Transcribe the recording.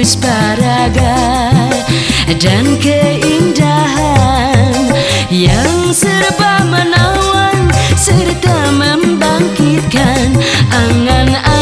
bagus dan keindahan yang serba menawan serta membangkitkan angan-angan